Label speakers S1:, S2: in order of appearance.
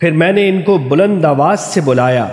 S1: پھر میں نے ان کو بلند آواز سے بلایا۔